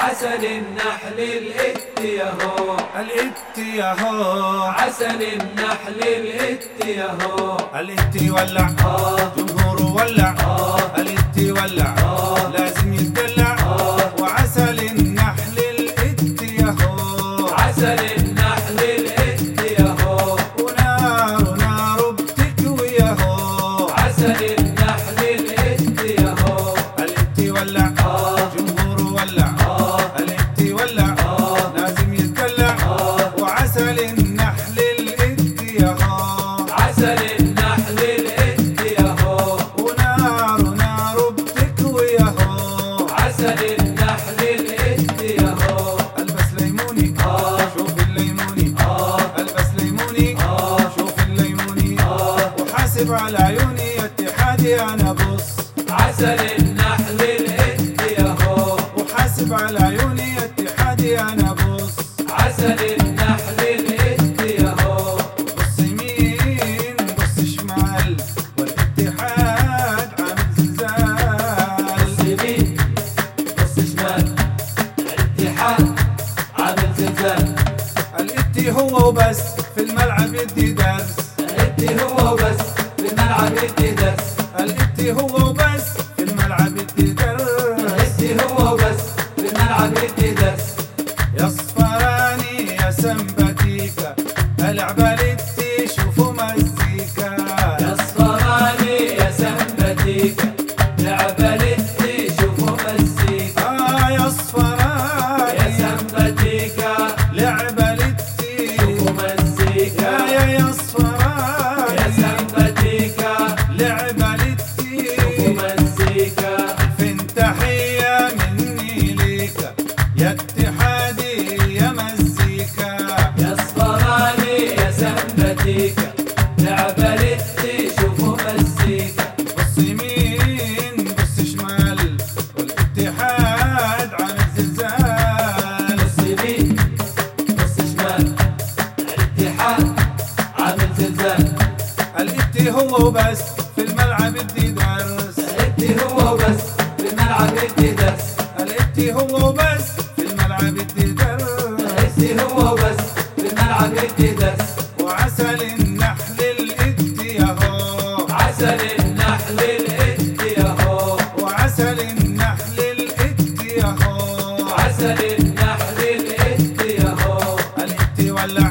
عسل النحل الإت يهو الإت يهو عسل النحل الإت يهو الإت يولع. آه. جمهوره ولع. آه. الإت يولع. وحاسب على عيوني اتحادي أنا بص. عسل النحل الإت يهو وحاسب على عيوني اتحادي أنا بص. عسل النحل الإت يهو بص يمين بص شمال والاتحاد عامل زلزال. بص يمين بص شمال الاتحاد عامل زلزال. الإتي هو وبس في الملعب يدي درس درس يا صفراني يا سمباتيكا ألعب الاتي شوفوا مزيكا. يا اصفراني يا سمبتيكا الاتي هو وبس في الملعب يدي درس. الاتي هو بس في الملعب يدي درس. الاتي هو وبس في الملعب يدي درس. الاتي هو بس في الملعب يدي درس. وعسل النحل الاتي يهو عسل النحل الاتي يهو وعسل النحل الاتي يهو عسل النحل الاتي يهو الاتي ولع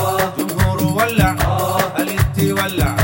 الاتي